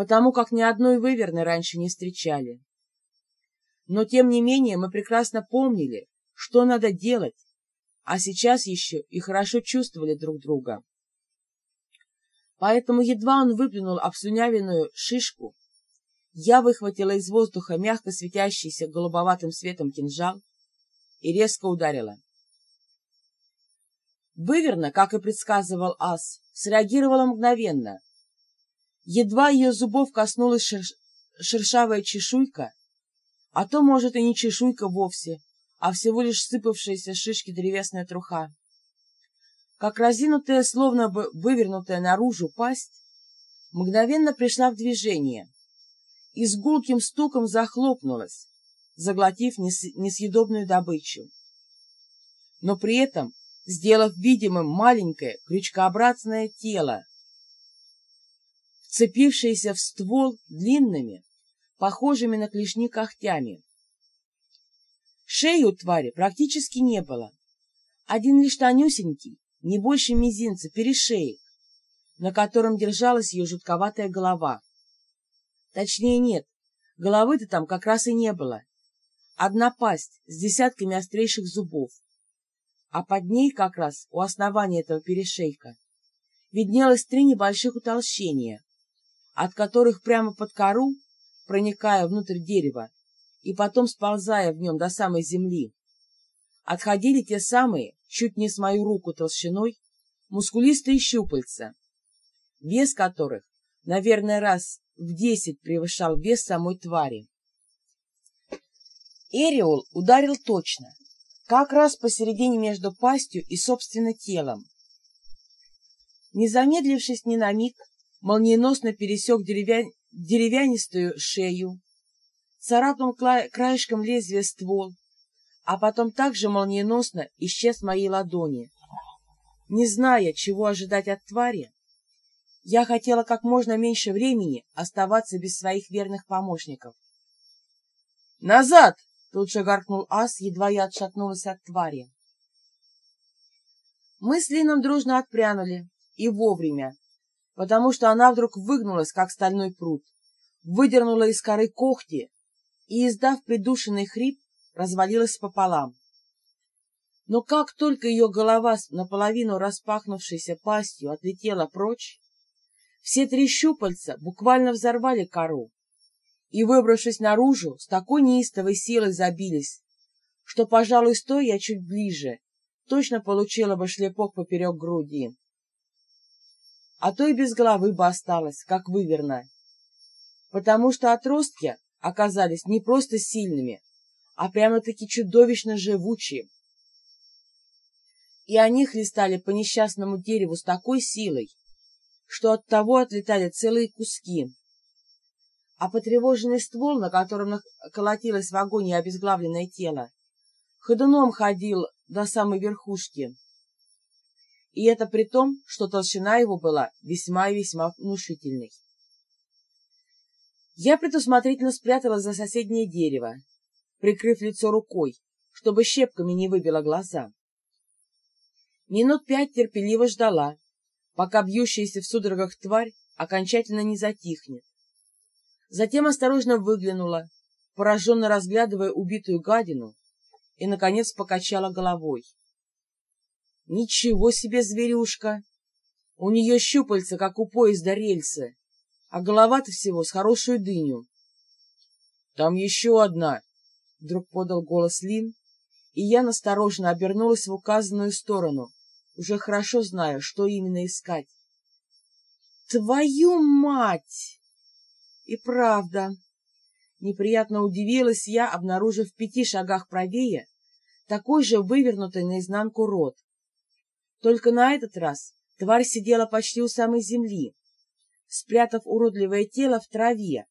потому как ни одной выверны раньше не встречали. Но, тем не менее, мы прекрасно помнили, что надо делать, а сейчас еще и хорошо чувствовали друг друга. Поэтому едва он выплюнул обслюнявленную шишку, я выхватила из воздуха мягко светящийся голубоватым светом кинжал и резко ударила. Выверна, как и предсказывал ас, среагировала мгновенно. Едва ее зубов коснулась шер... шершавая чешуйка, а то, может, и не чешуйка вовсе, а всего лишь сыпавшаяся шишки древесная труха. Как разинутая, словно бы вывернутая наружу пасть, мгновенно пришла в движение и с гулким стуком захлопнулась, заглотив несъедобную добычу. Но при этом сделав видимым маленькое крючкообразное тело, вцепившееся в ствол длинными, похожими на клешни когтями. Шеи у твари практически не было. Один лишь тонюсенький, не больше мизинца, перешеек, на котором держалась ее жутковатая голова. Точнее, нет, головы-то там как раз и не было. Одна пасть с десятками острейших зубов. А под ней как раз, у основания этого перешейка, виднелось три небольших утолщения, от которых прямо под кору, проникая внутрь дерева и потом сползая в нем до самой земли, отходили те самые, чуть не с мою руку толщиной, мускулистые щупальца, вес которых, наверное, раз в десять превышал вес самой твари. Эриол ударил точно, как раз посередине между пастью и, собственно, телом. Не замедлившись ни на миг, молниеносно пересек деревя... деревянистую шею, царапнул краешком лезвия ствол, а потом также молниеносно исчез в моей ладони. Не зная, чего ожидать от твари, я хотела как можно меньше времени оставаться без своих верных помощников. «Назад!» — тут же гаркнул ас, едва я отшатнулась от твари. Мы с Лином дружно отпрянули, и вовремя, потому что она вдруг выгнулась, как стальной пруд, выдернула из коры когти и, издав придушенный хрип, развалилась пополам. Но как только ее голова с наполовину распахнувшейся пастью отлетела прочь, все три щупальца буквально взорвали кору и, выбравшись наружу, с такой неистовой силой забились, что, пожалуй, стоя я чуть ближе, точно получила бы шлепок поперек груди. А то и без головы бы осталась, как выверно, потому что отростки оказались не просто сильными, а прямо-таки чудовищно живучие. И они хлестали по несчастному дереву с такой силой, что от того отлетали целые куски. А потревоженный ствол, на котором колотилось в агонии обезглавленное тело, ходуном ходил до самой верхушки. И это при том, что толщина его была весьма и весьма внушительной. Я предусмотрительно спряталась за соседнее дерево, прикрыв лицо рукой, чтобы щепками не выбило глаза. Минут пять терпеливо ждала, пока бьющаяся в судорогах тварь окончательно не затихнет. Затем осторожно выглянула, пораженно разглядывая убитую гадину, и, наконец, покачала головой. Ничего себе зверюшка! У нее щупальца, как у поезда рельсы, а голова-то всего с хорошую дыню. — Там еще одна! — вдруг подал голос Лин, и я настороженно обернулась в указанную сторону, уже хорошо зная, что именно искать. «Твою мать!» И правда, неприятно удивилась я, обнаружив в пяти шагах правее такой же вывернутый наизнанку рот. Только на этот раз тварь сидела почти у самой земли, спрятав уродливое тело в траве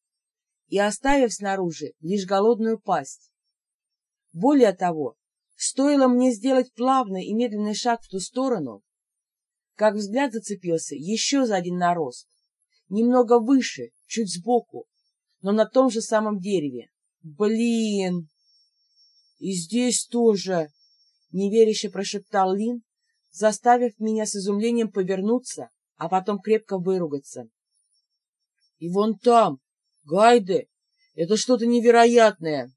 и оставив снаружи лишь голодную пасть. Более того, Стоило мне сделать плавный и медленный шаг в ту сторону, как взгляд зацепился еще за один нарост, немного выше, чуть сбоку, но на том же самом дереве. Блин! И здесь тоже! Неверяще прошептал Лин, заставив меня с изумлением повернуться, а потом крепко выругаться. И вон там, Гайде, это что-то невероятное.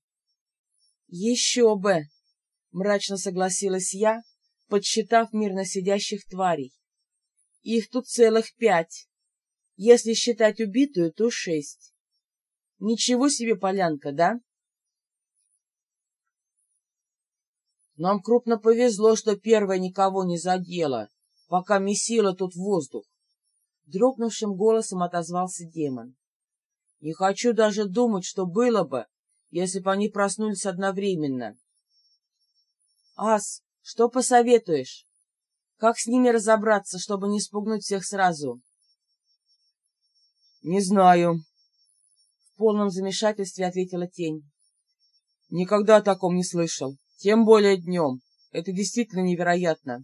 Еще бы, мрачно согласилась я, подсчитав мирно сидящих тварей. Их тут целых пять. Если считать убитую, то шесть. Ничего себе полянка, да? Нам крупно повезло, что первая никого не задела, пока месила тут воздух. Дрогнувшим голосом отозвался демон. Не хочу даже думать, что было бы, если бы они проснулись одновременно. Ас, что посоветуешь? Как с ними разобраться, чтобы не спугнуть всех сразу? Не знаю. В полном замешательстве ответила тень. Никогда о таком не слышал. Тем более днем. Это действительно невероятно.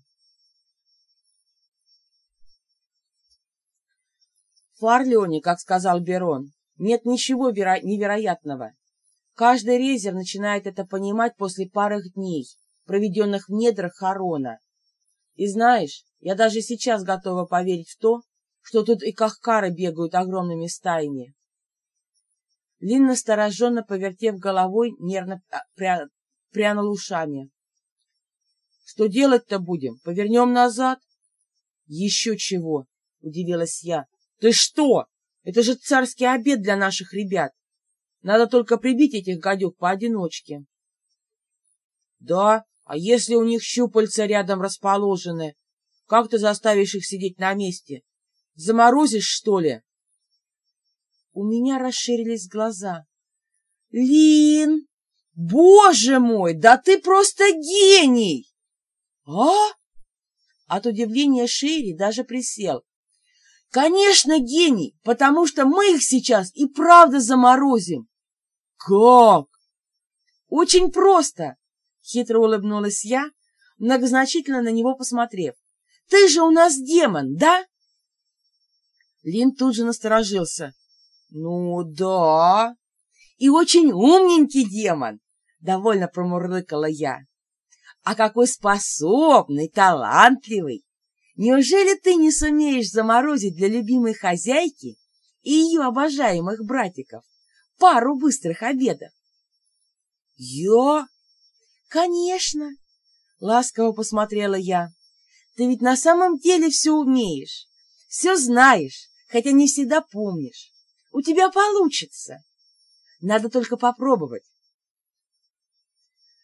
В Фарлеоне, как сказал Берон, нет ничего веро невероятного. Каждый резер начинает это понимать после пары дней, проведенных в недрах Харона. И знаешь, я даже сейчас готова поверить в то, что тут и кахкары бегают огромными стаями. Лин, настороженно повертев головой, нервно пря прянул ушами. — Что делать-то будем? Повернем назад? — Еще чего, — удивилась я. — Ты что? Это же царский обед для наших ребят. Надо только прибить этих гадюк поодиночке. — Да, а если у них щупальца рядом расположены? Как ты заставишь их сидеть на месте? Заморозишь, что ли? У меня расширились глаза. — Лин! «Боже мой, да ты просто гений!» «А?» От удивления Шири даже присел. «Конечно, гений, потому что мы их сейчас и правда заморозим!» «Как?» «Очень просто!» — хитро улыбнулась я, многозначительно на него посмотрев. «Ты же у нас демон, да?» Лин тут же насторожился. «Ну, да. И очень умненький демон. — довольно промурлыкала я. «А какой способный, талантливый! Неужели ты не сумеешь заморозить для любимой хозяйки и ее обожаемых братиков пару быстрых обедов?» «Я?» «Конечно!» — ласково посмотрела я. «Ты ведь на самом деле все умеешь, все знаешь, хотя не всегда помнишь. У тебя получится. Надо только попробовать.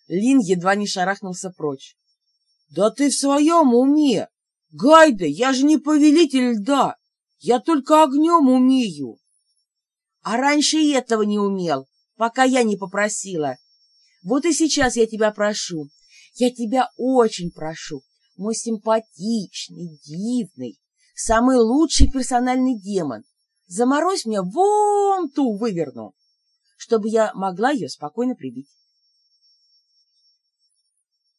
Лин едва не шарахнулся прочь. — Да ты в своем уме! Гайда, я же не повелитель льда! Я только огнем умею! А раньше и этого не умел, пока я не попросила. Вот и сейчас я тебя прошу, я тебя очень прошу, мой симпатичный, дивный, самый лучший персональный демон, заморозь мне вон ту выверну, чтобы я могла ее спокойно прибить.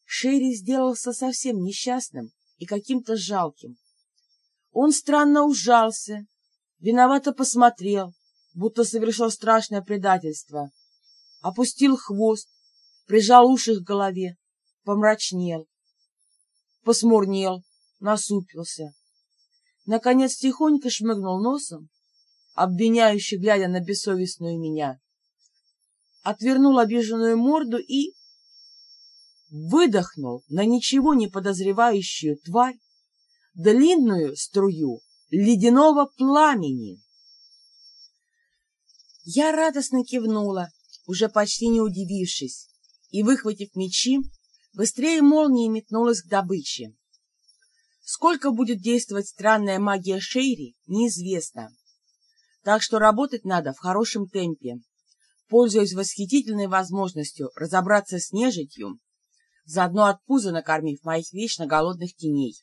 Шерри сделался совсем несчастным и каким-то жалким. Он странно ужался, виновато посмотрел, будто совершил страшное предательство, опустил хвост, прижал уши к голове, помрачнел, посмурнел, насупился. Наконец тихонько шмыгнул носом, обвиняюще глядя на бессовестную меня, отвернул обиженную морду и выдохнул на ничего не подозревающую тварь длинную струю ледяного пламени. Я радостно кивнула, уже почти не удивившись, и, выхватив мечи, быстрее молнии метнулась к добыче. Сколько будет действовать странная магия Шейри, неизвестно. Так что работать надо в хорошем темпе, пользуясь восхитительной возможностью разобраться с нежитью заодно от пуза накормив моих вечно голодных теней.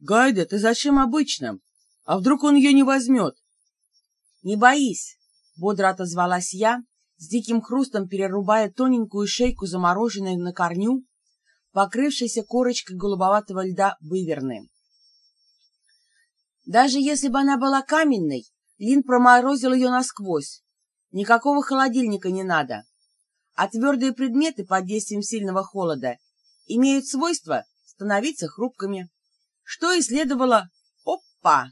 «Гайда, ты зачем обычным? А вдруг он ее не возьмет?» «Не боись!» — бодро отозвалась я, с диким хрустом перерубая тоненькую шейку, замороженной на корню, покрывшейся корочкой голубоватого льда выверны. Даже если бы она была каменной, Лин проморозил ее насквозь. Никакого холодильника не надо а твердые предметы под действием сильного холода имеют свойство становиться хрупкими, что и следовало, оп, Па!